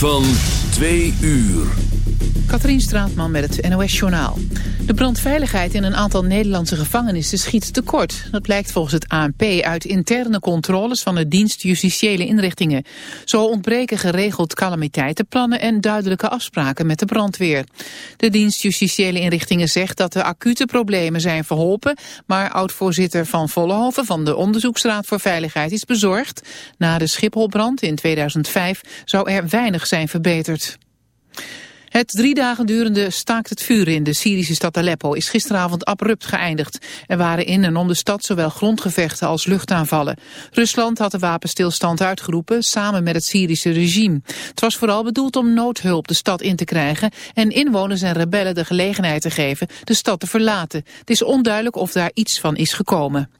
Van twee uur. Katrien Straatman met het NOS-journaal. De brandveiligheid in een aantal Nederlandse gevangenissen schiet tekort. Dat blijkt volgens het ANP uit interne controles van de dienst justitiële inrichtingen. Zo ontbreken geregeld calamiteitenplannen en duidelijke afspraken met de brandweer. De dienst justitiële inrichtingen zegt dat de acute problemen zijn verholpen, maar oud-voorzitter Van Vollenhoven van de Onderzoeksraad voor Veiligheid is bezorgd. Na de Schipholbrand in 2005 zou er weinig zijn verbeterd. Het drie dagen durende staakt het vuren in de Syrische stad Aleppo is gisteravond abrupt geëindigd. Er waren in en om de stad zowel grondgevechten als luchtaanvallen. Rusland had de wapenstilstand uitgeroepen samen met het Syrische regime. Het was vooral bedoeld om noodhulp de stad in te krijgen en inwoners en rebellen de gelegenheid te geven de stad te verlaten. Het is onduidelijk of daar iets van is gekomen.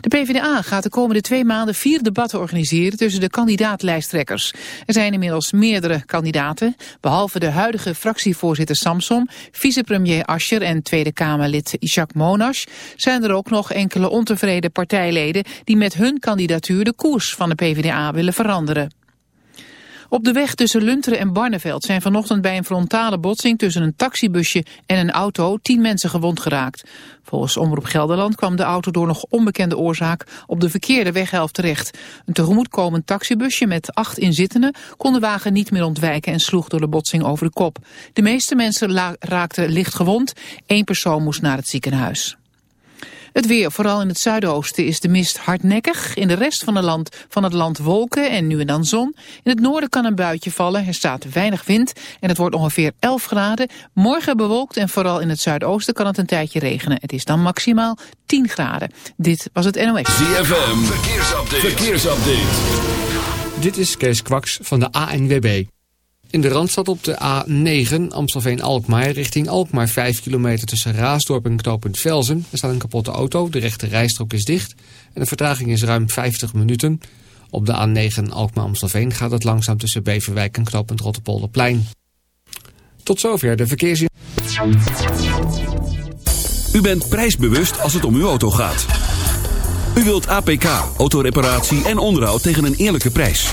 De PvdA gaat de komende twee maanden vier debatten organiseren tussen de kandidaatlijsttrekkers. Er zijn inmiddels meerdere kandidaten, behalve de huidige fractievoorzitter Samson, vicepremier Ascher en Tweede Kamerlid Jacques Monash, zijn er ook nog enkele ontevreden partijleden die met hun kandidatuur de koers van de PvdA willen veranderen. Op de weg tussen Lunteren en Barneveld zijn vanochtend bij een frontale botsing tussen een taxibusje en een auto tien mensen gewond geraakt. Volgens Omroep Gelderland kwam de auto door nog onbekende oorzaak op de verkeerde weghelft terecht. Een tegemoetkomend taxibusje met acht inzittenden kon de wagen niet meer ontwijken en sloeg door de botsing over de kop. De meeste mensen raakten licht gewond, één persoon moest naar het ziekenhuis. Het weer, vooral in het zuidoosten, is de mist hardnekkig. In de rest van, het land, van het land wolken en nu en dan zon. In het noorden kan een buitje vallen, er staat weinig wind en het wordt ongeveer 11 graden. Morgen bewolkt en vooral in het zuidoosten kan het een tijdje regenen. Het is dan maximaal 10 graden. Dit was het NOS. ZFM, verkeersupdate. verkeersupdate. Dit is Kees Kwaks van de ANWB. In de Randstad op de A9 Amstelveen-Alkmaar richting Alkmaar 5 kilometer tussen Raasdorp en knooppunt Velzen. Er staat een kapotte auto, de rechte rijstrook is dicht en de vertraging is ruim 50 minuten. Op de A9 Alkmaar-Amstelveen gaat het langzaam tussen Beverwijk en knooppunt Rotterpolderplein. Tot zover de verkeers... U bent prijsbewust als het om uw auto gaat. U wilt APK, autoreparatie en onderhoud tegen een eerlijke prijs.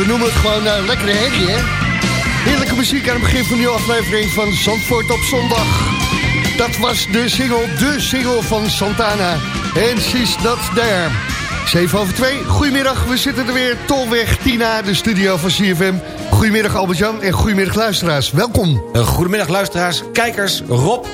We noemen het gewoon uh, lekkere herrie, hè? Heerlijke muziek aan het begin van de nieuwe aflevering van Zandvoort op zondag. Dat was de single, de single van Santana. En she's not there. 7 over 2, goedemiddag, we zitten er weer. Tolweg Tina, de studio van CFM. Goedemiddag Albert-Jan en goedemiddag luisteraars, welkom. Uh, goedemiddag luisteraars, kijkers, Rob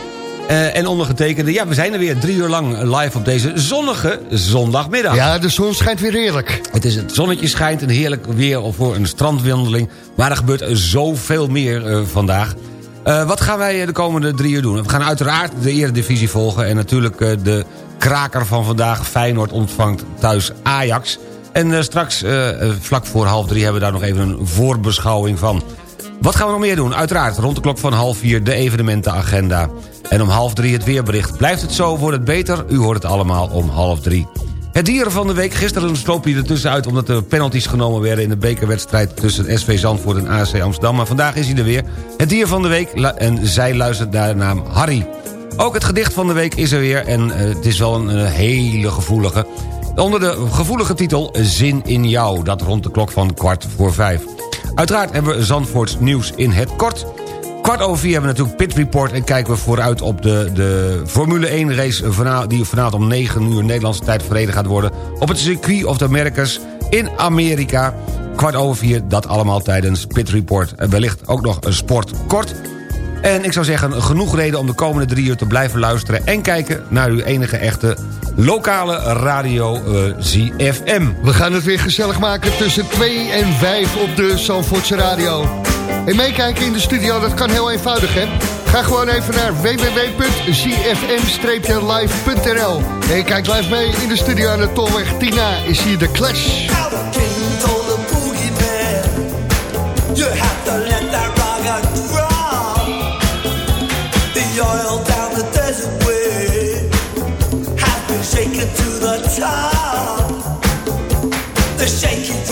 uh, en ondergetekende. Ja, we zijn er weer drie uur lang live op deze zonnige zondagmiddag. Ja, de zon schijnt weer heerlijk. Het, is, het zonnetje schijnt, een heerlijk weer voor een strandwandeling. Maar er gebeurt zoveel meer uh, vandaag. Uh, wat gaan wij de komende drie uur doen? We gaan uiteraard de Eredivisie volgen... en natuurlijk de kraker van vandaag. Feyenoord ontvangt thuis Ajax. En straks, vlak voor half drie, hebben we daar nog even een voorbeschouwing van... Wat gaan we nog meer doen? Uiteraard rond de klok van half vier de evenementenagenda. En om half drie het weerbericht. Blijft het zo, wordt het beter? U hoort het allemaal om half drie. Het dieren van de week. Gisteren sloop hij er tussenuit omdat er penalties genomen werden... in de bekerwedstrijd tussen SV Zandvoort en AC Amsterdam. Maar vandaag is hij er weer. Het dier van de week. En zij luistert naar de naam Harry. Ook het gedicht van de week is er weer. En uh, het is wel een uh, hele gevoelige. Onder de gevoelige titel Zin in jou. Dat rond de klok van kwart voor vijf. Uiteraard hebben we Zandvoorts nieuws in het kort. Kwart over vier hebben we natuurlijk Pit Report... en kijken we vooruit op de, de Formule 1 race... Die vanavond om 9 uur Nederlandse tijd verreden gaat worden... op het circuit of the Americas in Amerika. Kwart over vier, dat allemaal tijdens Pit Report. Wellicht ook nog een sport kort... En ik zou zeggen, genoeg reden om de komende drie uur te blijven luisteren... en kijken naar uw enige echte lokale radio uh, ZFM. We gaan het weer gezellig maken tussen 2 en 5 op de Zandvoortse Radio. En meekijken in de studio, dat kan heel eenvoudig, hè? Ga gewoon even naar www.zfm-live.nl En kijk live mee in de studio aan de Tolweg Tina is hier de Clash. To the top. The shaking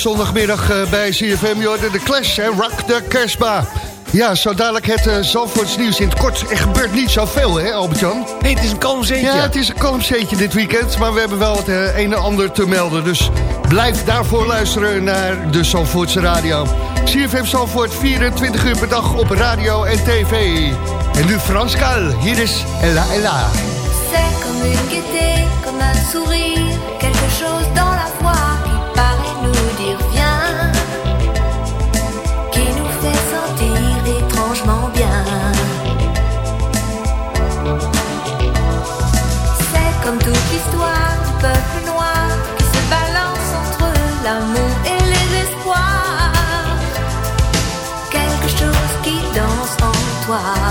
zondagmiddag eh, bij CFM. Jorden de Clash en Rock de Kersba. Ja, zo dadelijk het uh, Zandvoorts nieuws in het kort. Er gebeurt niet zoveel, hè Albert-Jan? Nee, het is een kalm zeetje. Ja, het is een kalm zeetje dit weekend. Maar we hebben wel het uh, een en ander te melden. Dus blijf daarvoor luisteren naar de Zandvoortse radio. CFM Zandvoort, 24 uur per dag op radio en tv. En nu Frans Kaal. Hier is Ella Ella. C'est comme une gaieté, comme un sourire, quelque chose dans la peuple noir qui se balance entre l'amour et les espoirs. Quelque chose qui danse en toi.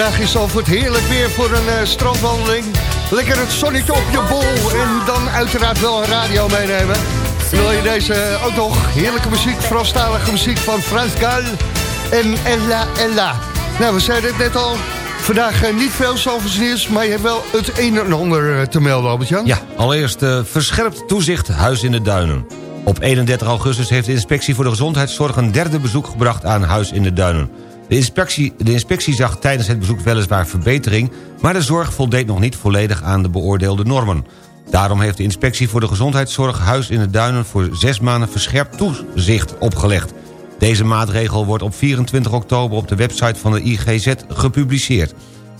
Is vandaag in Zandvoort heerlijk weer voor een eh, strandwandeling. Lekker het zonnetje op je bol en dan uiteraard wel een radio meenemen. Wil je deze eh, ook nog heerlijke muziek, Franstalige muziek van Frans Gal en Ella Ella. Nou, we zeiden het net al, vandaag eh, niet veel Zandvoorts nieuws, maar je hebt wel het een en ander te melden, Albert-Jan. Ja, allereerst verscherpt toezicht Huis in de Duinen. Op 31 augustus heeft de Inspectie voor de Gezondheidszorg... een derde bezoek gebracht aan Huis in de Duinen. De inspectie, de inspectie zag tijdens het bezoek weliswaar verbetering... maar de zorg voldeed nog niet volledig aan de beoordeelde normen. Daarom heeft de Inspectie voor de Gezondheidszorg Huis in de Duinen... voor zes maanden verscherpt toezicht opgelegd. Deze maatregel wordt op 24 oktober op de website van de IGZ gepubliceerd.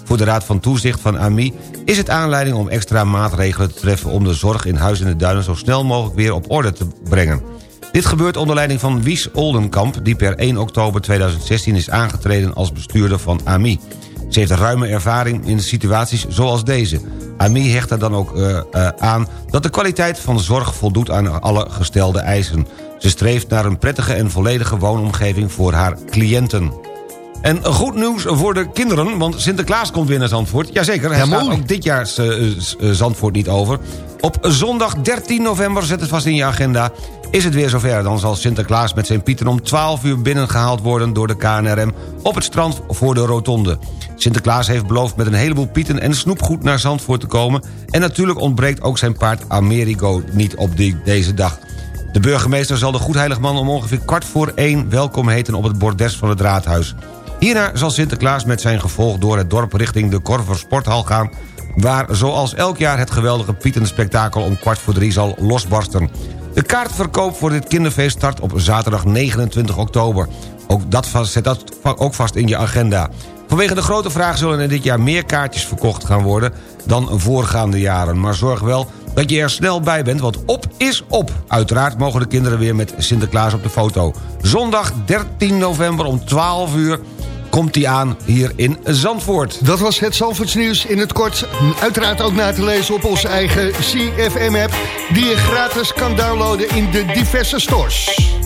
Voor de Raad van Toezicht van AMI is het aanleiding om extra maatregelen te treffen... om de zorg in Huis in de Duinen zo snel mogelijk weer op orde te brengen. Dit gebeurt onder leiding van Wies Oldenkamp... die per 1 oktober 2016 is aangetreden als bestuurder van AMI. Ze heeft ruime ervaring in situaties zoals deze. AMI hecht er dan ook uh, uh, aan dat de kwaliteit van de zorg voldoet aan alle gestelde eisen. Ze streeft naar een prettige en volledige woonomgeving voor haar cliënten. En goed nieuws voor de kinderen, want Sinterklaas komt weer naar Zandvoort. Jazeker, hij Ja, ook dit jaar uh, uh, Zandvoort niet over. Op zondag 13 november, zet het vast in je agenda... is het weer zover. Dan zal Sinterklaas met zijn pieten om 12 uur binnengehaald worden... door de KNRM op het strand voor de rotonde. Sinterklaas heeft beloofd met een heleboel pieten en snoepgoed naar Zandvoort te komen... en natuurlijk ontbreekt ook zijn paard Amerigo niet op die, deze dag. De burgemeester zal de Goedheiligman om ongeveer kwart voor één... welkom heten op het bordes van het raadhuis. Hierna zal Sinterklaas met zijn gevolg door het dorp richting de Korver Sporthal gaan... waar zoals elk jaar het geweldige Pietenspektakel om kwart voor drie zal losbarsten. De kaartverkoop voor dit kinderfeest start op zaterdag 29 oktober. Ook dat zet dat ook vast in je agenda. Vanwege de grote vraag zullen er dit jaar meer kaartjes verkocht gaan worden... dan voorgaande jaren. Maar zorg wel dat je er snel bij bent, want op is op. Uiteraard mogen de kinderen weer met Sinterklaas op de foto. Zondag 13 november om 12 uur komt hij aan hier in Zandvoort. Dat was het Zandvoorts nieuws in het kort. Uiteraard ook na te lezen op onze eigen CFM-app... die je gratis kan downloaden in de diverse stores.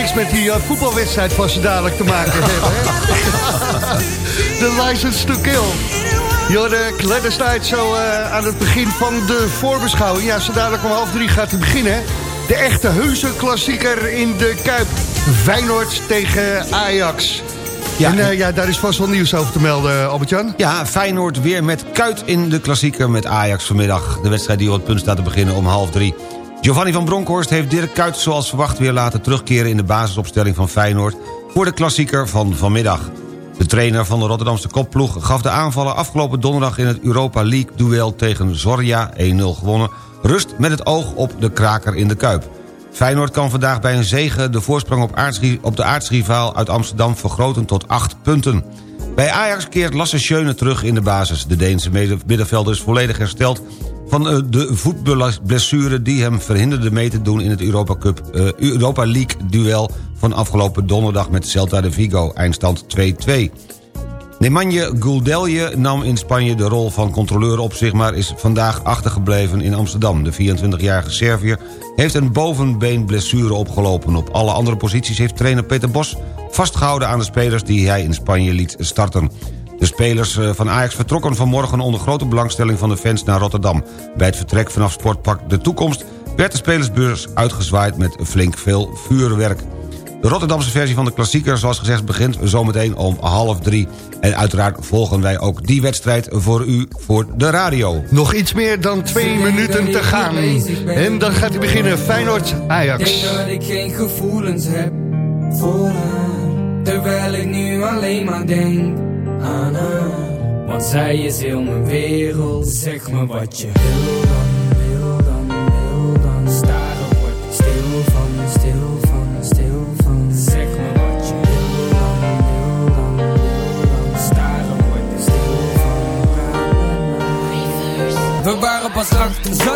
Niks met die eh, voetbalwedstrijd van ze dadelijk te maken hebben, hè? De license to kill. Jorde Kledderstijd zo eh, aan het begin van de voorbeschouwing. Ja, zo dadelijk om half drie gaat het beginnen. De echte heuse klassieker in de Kuip. Feyenoord tegen Ajax. Ja, en eh, ja, daar is vast wel nieuws over te melden, Albert-Jan. Ja, Feyenoord weer met kuit in de klassieker met Ajax vanmiddag. De wedstrijd die op het punt staat te beginnen om half drie. Giovanni van Bronckhorst heeft Dirk Kuyt zoals verwacht weer laten terugkeren... in de basisopstelling van Feyenoord voor de klassieker van vanmiddag. De trainer van de Rotterdamse kopploeg gaf de aanvallen afgelopen donderdag... in het Europa League-duel tegen Zorja 1-0 gewonnen... rust met het oog op de kraker in de Kuip. Feyenoord kan vandaag bij een zege de voorsprong op, op de aardsrivaal uit Amsterdam vergroten tot 8 punten. Bij Ajax keert Lasse Schöne terug in de basis. De Deense middenvelder is volledig hersteld van eh, de voetblessure die hem verhinderde mee te doen in het Europa, Cup, eh, Europa League duel van afgelopen donderdag met Celta de Vigo, eindstand 2-2. Nemanje Guldelje nam in Spanje de rol van controleur op zich... maar is vandaag achtergebleven in Amsterdam. De 24-jarige Serviër heeft een bovenbeenblessure opgelopen. Op alle andere posities heeft trainer Peter Bos vastgehouden aan de spelers... die hij in Spanje liet starten. De spelers eh, van Ajax vertrokken vanmorgen onder grote belangstelling van de fans naar Rotterdam. Bij het vertrek vanaf Sportpark De Toekomst werd de spelersbeurs uitgezwaaid met flink veel vuurwerk. De Rotterdamse versie van de klassieker, zoals gezegd, begint zometeen om half drie. En uiteraard volgen wij ook die wedstrijd voor u voor de radio. Nog iets meer dan twee minuten te gaan. En dan gaat hij beginnen. Feyenoord Ajax. Denk dat ik geen gevoelens heb voor haar Terwijl ik nu alleen maar denk aan haar Want zij is heel mijn wereld Zeg me wat je wil dan, wil dan, wil dan Staren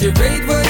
je weet wat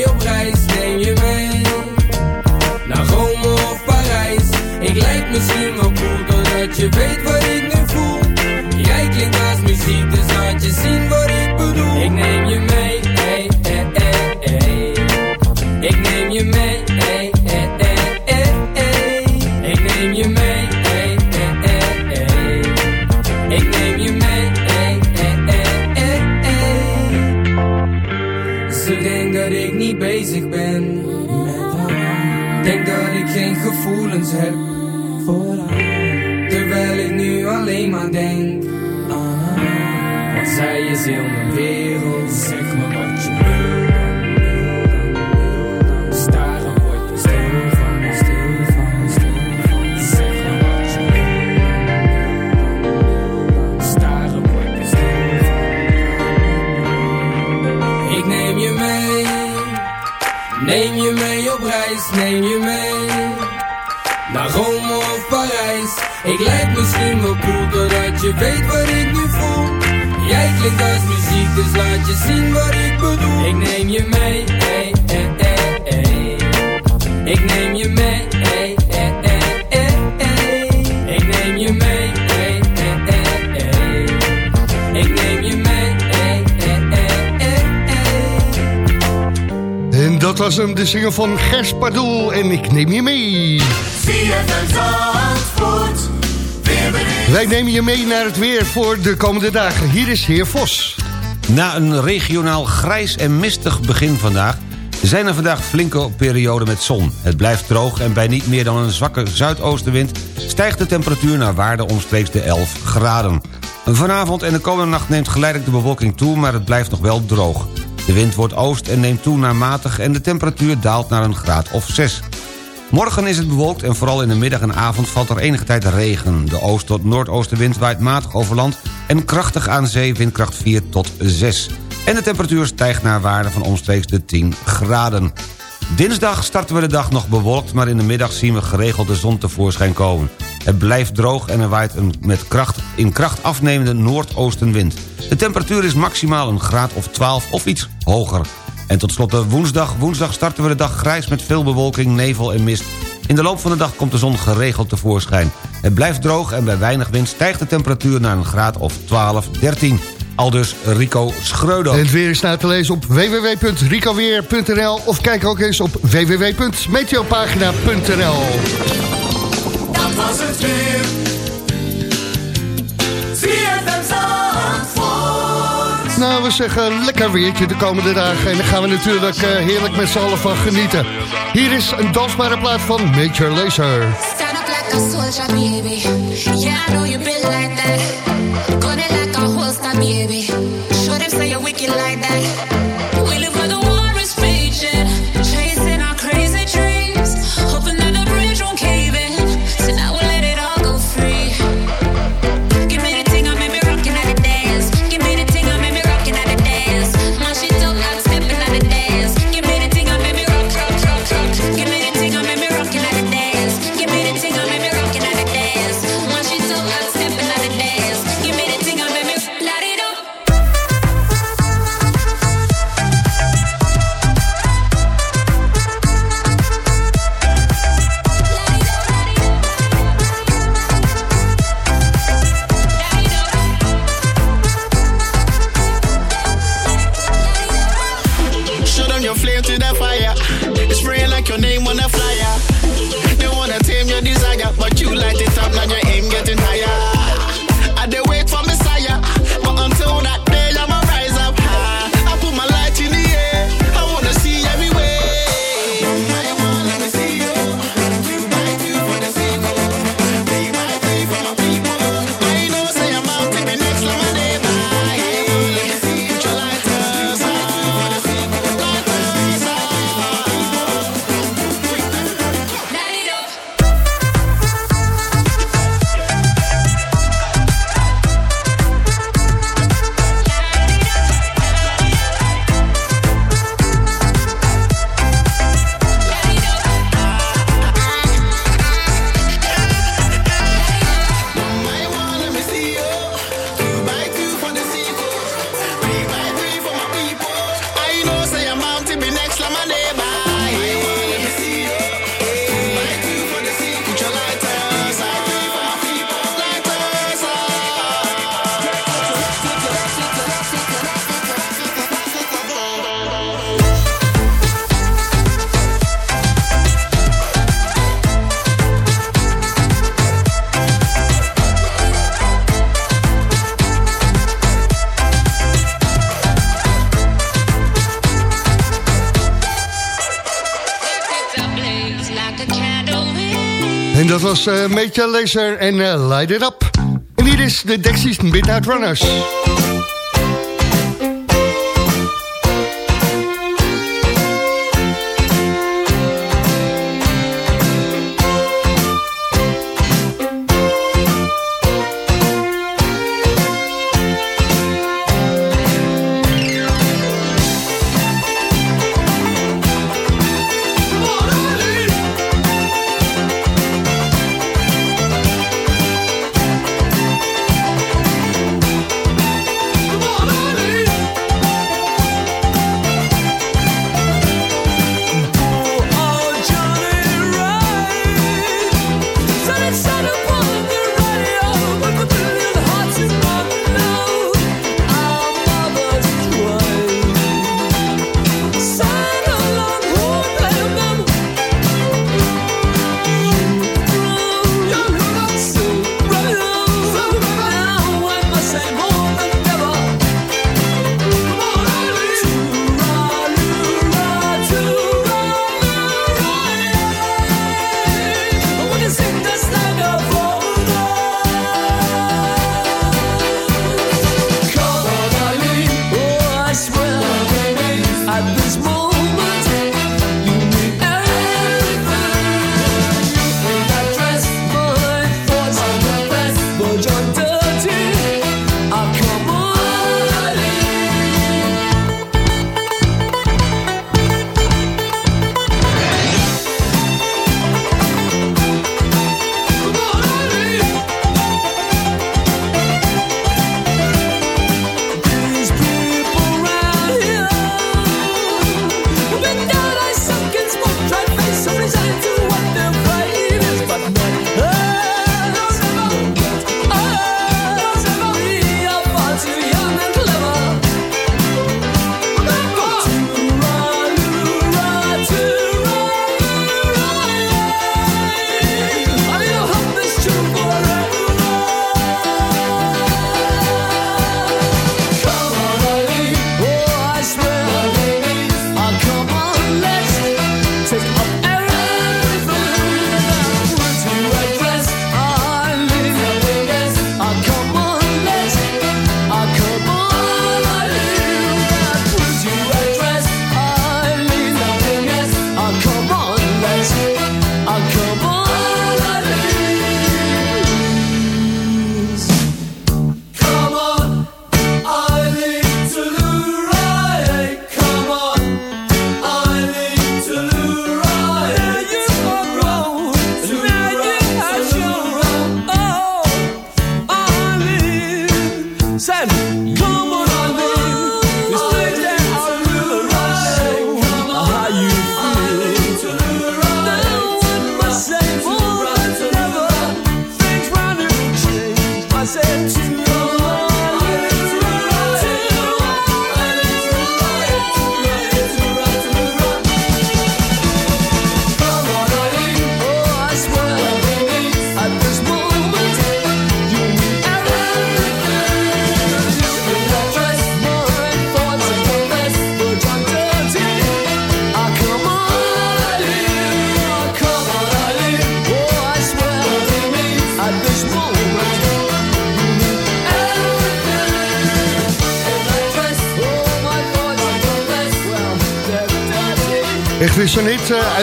misschien wel cool Doordat je weet wat ik nu voel Jij klinkt als muziek Dus laat je zien wat ik bedoel Ik neem je mee hey, hey, hey, hey. Ik neem je mee hey, hey, hey. Ik neem je mee hey. Ik neem je mee hey, hey, hey, hey, hey. Ze denkt dat ik niet bezig ben. Denk dat ik geen gevoelens heb voor haar. Terwijl ik nu alleen maar denk aan haar. Want zij is heel mijn wereld. Zeg me wat je wil je weet wat ik nu voel. Jij klinkt als muziek, dus laat je zien wat ik bedoel. Ik neem je mee, hey, hey, hey, hey. Ik neem je mee, hey, hey, hey, hey. Ik neem je mee, hey, hey. Ik neem je mee, hey, hey, hey, hey. En dat was hem, de zinger van Gers Pardoel. En ik neem je mee. Wij nemen je mee naar het weer voor de komende dagen. Hier is Heer Vos. Na een regionaal grijs en mistig begin vandaag... zijn er vandaag flinke perioden met zon. Het blijft droog en bij niet meer dan een zwakke zuidoostenwind... stijgt de temperatuur naar waarde omstreeks de 11 graden. Vanavond en de komende nacht neemt geleidelijk de bewolking toe... maar het blijft nog wel droog. De wind wordt oost en neemt toe naar matig... en de temperatuur daalt naar een graad of 6. Morgen is het bewolkt en vooral in de middag en avond valt er enige tijd regen. De oost- tot noordoostenwind waait matig over land... en krachtig aan zee windkracht 4 tot 6. En de temperatuur stijgt naar waarde van omstreeks de 10 graden. Dinsdag starten we de dag nog bewolkt... maar in de middag zien we geregeld de zon tevoorschijn komen. Het blijft droog en er waait een met kracht, in kracht afnemende noordoostenwind. De temperatuur is maximaal een graad of 12 of iets hoger. En tot slot de woensdag. Woensdag starten we de dag grijs met veel bewolking, nevel en mist. In de loop van de dag komt de zon geregeld tevoorschijn. Het blijft droog en bij weinig wind stijgt de temperatuur naar een graad of 12, 13. Aldus Rico Schreuder. En het weer is na te lezen op www.ricoweer.nl of kijk ook eens op www.meteopagina.nl Dat was het weer. Nou, we zeggen lekker weertje de komende dagen. En daar gaan we natuurlijk eh, heerlijk met z'n allen van genieten. Hier is een dansbare plaat van Major Lazer. Like a wicked like that. Was eh Major Laser en eh, Light It Up. En hier is de Dexys Midnight Runners.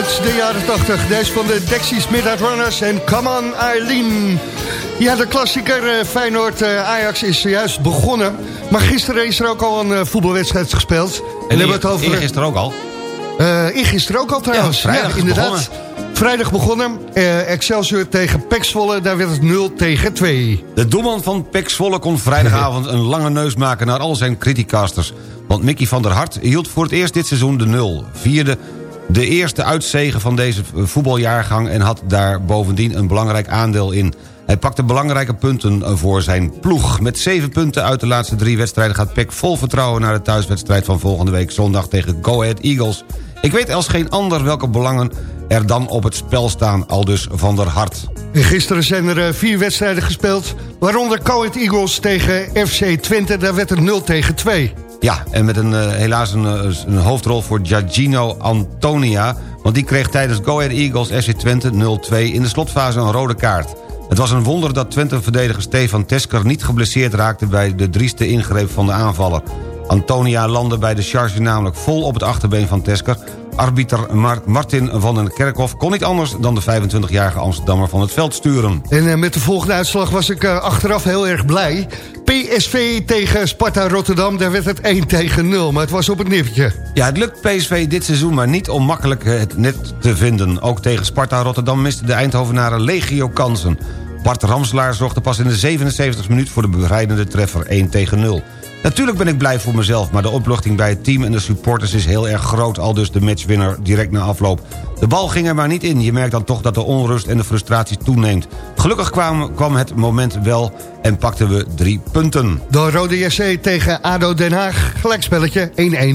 Uit de jaren 80. Deze van de Dexys Midnight Runners en Come On Eileen. Ja, de klassieker eh, Feyenoord-Ajax is zojuist begonnen. Maar gisteren is er ook al een eh, voetbalwedstrijd gespeeld. En, hebben we het over... gisteren ook al. Eh gisteren ook al trouwens. Ja, vrijdag inderdaad. Vrijdag begonnen. Eh, Excelsior tegen Pek Zwolle. Daar werd het 0 tegen 2. De doelman van Pek Zwolle kon vrijdagavond een lange neus maken naar al zijn criticasters. Want Mickey van der Hart hield voor het eerst dit seizoen de nul. Vierde de eerste uitzegen van deze voetbaljaargang... en had daar bovendien een belangrijk aandeel in. Hij pakte belangrijke punten voor zijn ploeg. Met zeven punten uit de laatste drie wedstrijden... gaat Pek vol vertrouwen naar de thuiswedstrijd van volgende week zondag... tegen Go Ahead Eagles. Ik weet als geen ander welke belangen er dan op het spel staan, aldus van der Hart. En gisteren zijn er eh, vier wedstrijden gespeeld. Waaronder Coed Eagles tegen FC Twente. Daar werd het 0 tegen 2. Ja, en met een, eh, helaas een, eh, een hoofdrol voor Giagino Antonia... Want die kreeg tijdens Go Ahead Eagles SC Twente 0-2 in de slotfase een rode kaart. Het was een wonder dat Twente-verdediger Stefan Tesker niet geblesseerd raakte... bij de drieste ingreep van de aanvaller. Antonia landde bij de charge namelijk vol op het achterbeen van Tesker... Arbiter Mar- Martin van den Kerkhof kon niet anders dan de 25-jarige Amsterdammer van het veld sturen. En eh, met de volgende uitslag was ik eh, achteraf heel erg blij. PSV tegen Sparta Rotterdam, daar werd het 1 tegen 0. Maar het was op het nippertje. Ja, het lukt PSV dit seizoen maar niet om makkelijk eh, het net te vinden. Ook tegen Sparta Rotterdam misten de Eindhovenaren legio kansen. Bart Ramslaar zorgde pas in de 77e minuut voor de bevrijdende treffer 1 tegen 0. Natuurlijk ben ik blij voor mezelf, maar de opluchting bij het team en de supporters is heel erg groot, al dus de matchwinner direct na afloop. De bal ging er maar niet in, je merkt dan toch dat de onrust en de frustratie toeneemt. Gelukkig kwam, kwam het moment wel en pakten we drie punten. De Rode JC tegen ADO Den Haag, gelijkspelletje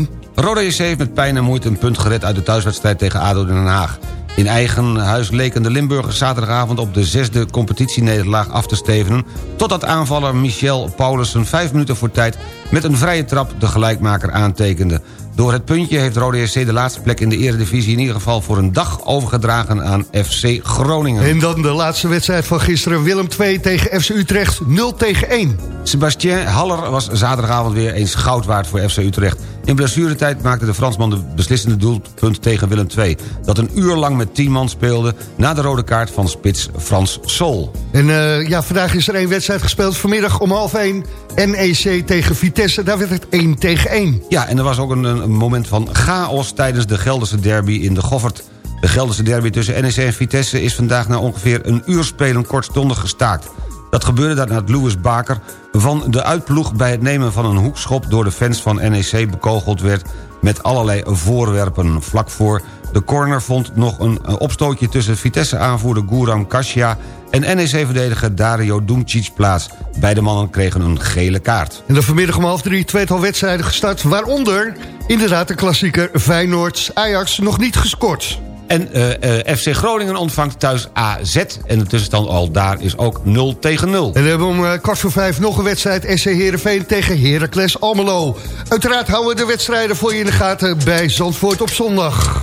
1-1. Roda JC heeft met pijn en moeite een punt gered uit de thuiswedstrijd tegen ADO Den Haag. In eigen huis leken de Limburgers zaterdagavond op de zesde competitienederlaag af te stevenen... totdat aanvaller Michel Paulussen vijf minuten voor tijd met een vrije trap de gelijkmaker aantekende. Door het puntje heeft Rode JC de laatste plek in de eredivisie in ieder geval voor een dag overgedragen aan FC Groningen. En dan de laatste wedstrijd van gisteren. Willem 2 tegen FC Utrecht 0 tegen 1. Sebastien Haller was zaterdagavond weer eens goud waard voor FC Utrecht. In blessuretijd maakte de Fransman de beslissende doelpunt tegen Willem II... dat een uur lang met 10 man speelde... na de rode kaart van spits Frans Sol. En eh, ja, vandaag is er één wedstrijd gespeeld. Vanmiddag om half 1. NEC tegen Vitesse. Daar werd het 1 tegen 1. Ja, en er was ook een, een moment van chaos... tijdens de Gelderse derby in de Goffert. De Gelderse derby tussen NEC en Vitesse... is vandaag na ongeveer een uur spelen kortstondig gestaakt. Dat gebeurde nadat Louis Baker van de uitploeg... bij het nemen van een hoekschop door de fans van NEC bekogeld werd... met allerlei voorwerpen. Vlak voor de corner vond nog een opstootje tussen Vitesse-aanvoerder Guram Kasia... en NEC-verdediger Dario Dumcic plaats. Beide mannen kregen een gele kaart. En dan vanmiddag om half drie tweetal wedstrijden gestart. Waaronder inderdaad de klassieker Feyenoord Ajax nog niet gescoord. En eh, eh, FC Groningen ontvangt thuis AZ. En de tussenstand al daar is ook 0 tegen 0. En we hebben om eh, kwart voor vijf nog een wedstrijd SC Heerenveen tegen Heracles Almelo. Uiteraard houden we de wedstrijden voor je in de gaten bij Zandvoort op zondag.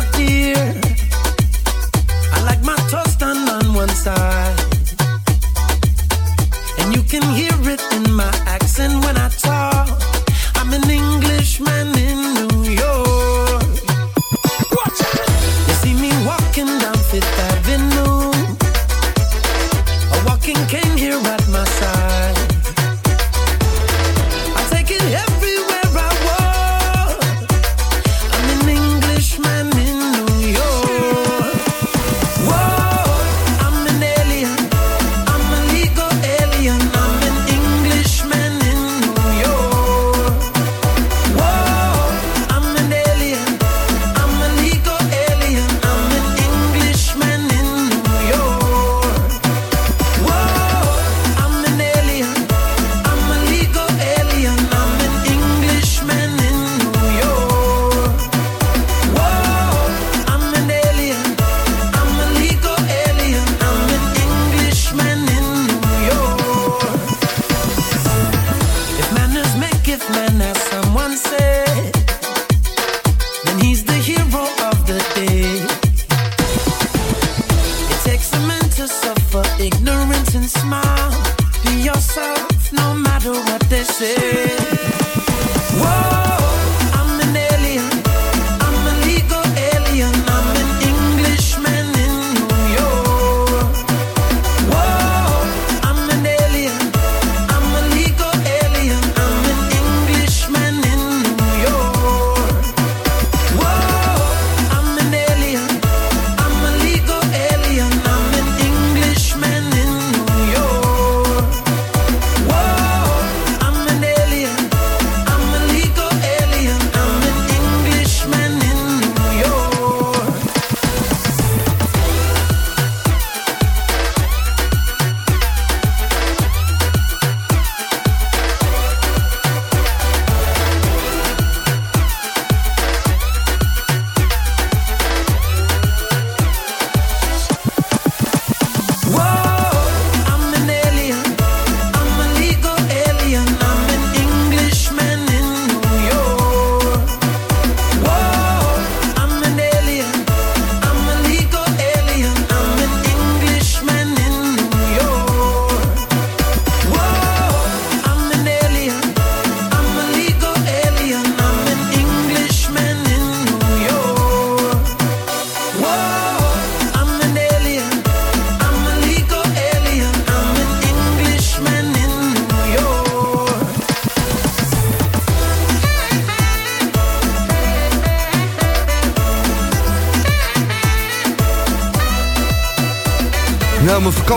not dear.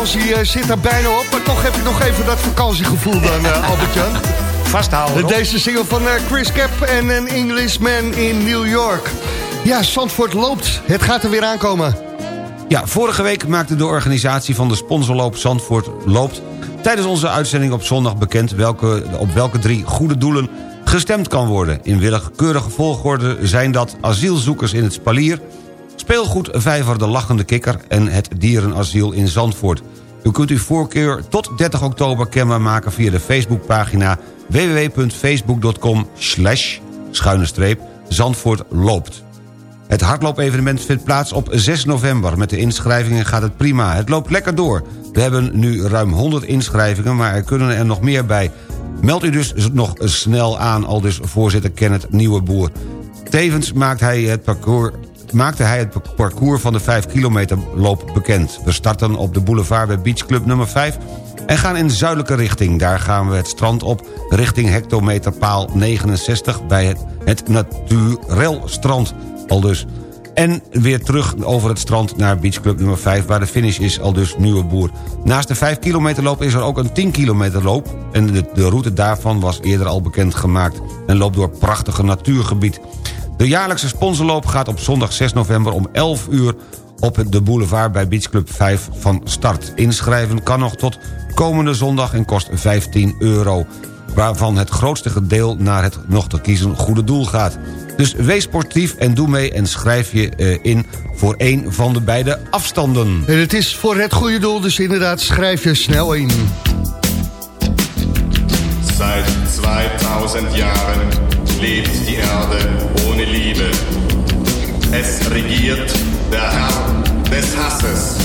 Vakantie eh, zit er bijna op, maar toch heb ik nog even dat vakantiegevoel dan, eh Albert-Jan. Vasthouden. Deze single van eh, Chris Cap en een Englishman in New York. Ja, Zandvoort loopt. Het gaat er weer aankomen. Ja, vorige week maakte de organisatie van de sponsorloop Zandvoort Loopt... tijdens onze uitzending op zondag bekend welke, op welke drie goede doelen gestemd kan worden. In willekeurige volgorde zijn dat asielzoekers in het Spalier... speelgoed Vijver de Lachende Kikker en het Dierenasiel in Zandvoort. U kunt uw voorkeur tot 30 oktober kenbaar maken via de Facebookpagina www.facebook.com slash schuine streep Zandvoort loopt. Het hardloopevenement vindt plaats op 6 november. Met de inschrijvingen gaat het prima. Het loopt lekker door. We hebben nu ruim 100 inschrijvingen, maar er kunnen er nog meer bij. Meld u dus nog snel aan, al dus voorzitter Kenneth Nieuweboer. Tevens maakt hij het parcours, maakte hij het parcours van de 5 kilometer loop bekend. We starten op de boulevard bij Beach Club nummer 5 en gaan in de zuidelijke richting. Daar gaan we het strand op richting hectometerpaal 69 bij het, het Naturel strand. Al dus. En weer terug over het strand naar Beach Club nummer 5... waar de finish is, al dus Nieuwe Boer. Naast de 5 kilometer loop is er ook een 10 kilometer loop... en de, de route daarvan was eerder al bekend gemaakt... en loopt door prachtige natuurgebied. De jaarlijkse sponsorloop gaat op zondag 6 november om 11 uur... op de boulevard bij Beach Club 5 van start. Inschrijven kan nog tot komende zondag en kost 15 euro waarvan het grootste gedeel naar het nog te kiezen goede doel gaat. Dus wees sportief en doe mee en schrijf je eh, in voor één van de beide afstanden. En het is voor het goede doel, dus inderdaad schrijf je snel in. Seit 2000 Jahren lebt die Erde ohne Liebe. Es regiert der Herr des Hasses.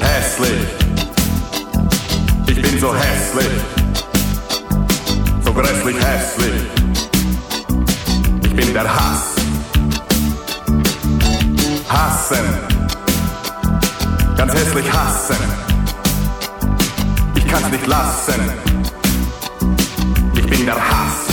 Hässlich. Ich bin so hässlich. So grässlich hässlich. Ich bin der Hass. Hassen. Ganz hässlich hassen. Ich kann's nicht lassen. Ich bin der Hass.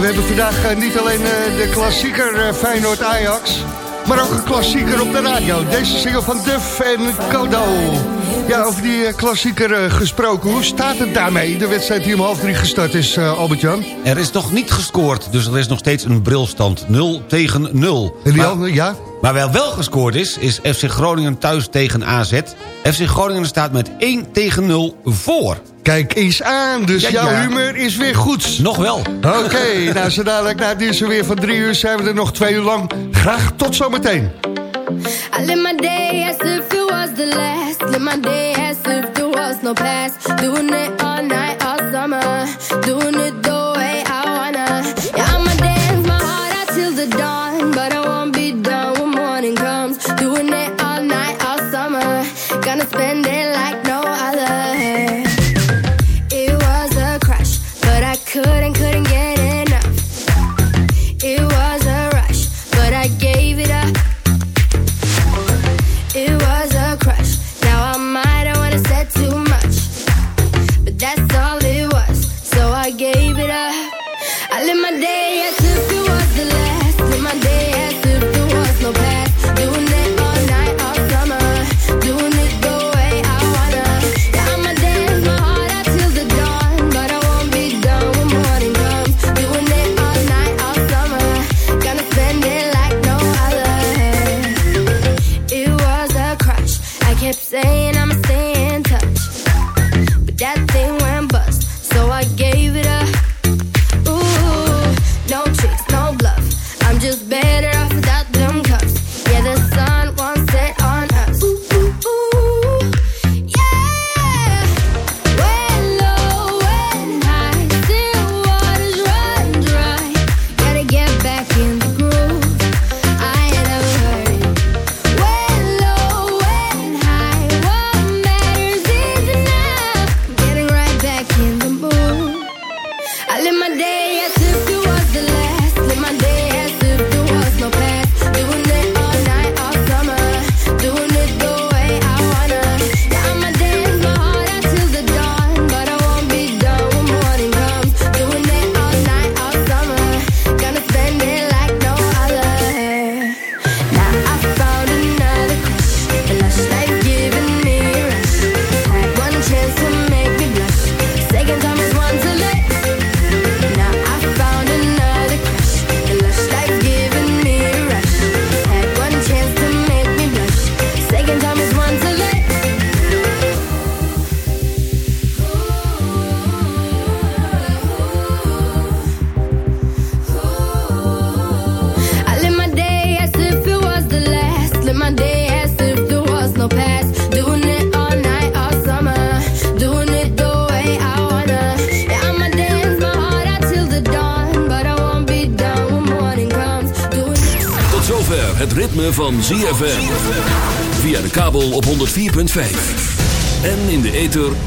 we hebben vandaag eh, niet alleen eh, de klassieker eh, Feyenoord-Ajax... maar ook een klassieker op de radio. Deze single van Duff en Kodo. Ja, over die klassieker gesproken. Hoe staat het daarmee? De wedstrijd die om half drie gestart is, Albert-Jan. Er is nog niet gescoord, dus er is nog steeds een brilstand. 0 tegen 0. En die andere, ja? Maar wel wel gescoord is, is FC Groningen thuis tegen AZ. FC Groningen staat met 1 tegen 0 voor. Kijk eens aan, dus ja, jouw ja. humeur is weer goed. Nog wel. Oké, okay, nou zo dadelijk na het weer van drie uur zijn we er nog twee uur lang. Graag tot zometeen. I live my day as if it was the last. Live my day as if there was no past. Doing it all night, all summer. Doing it though.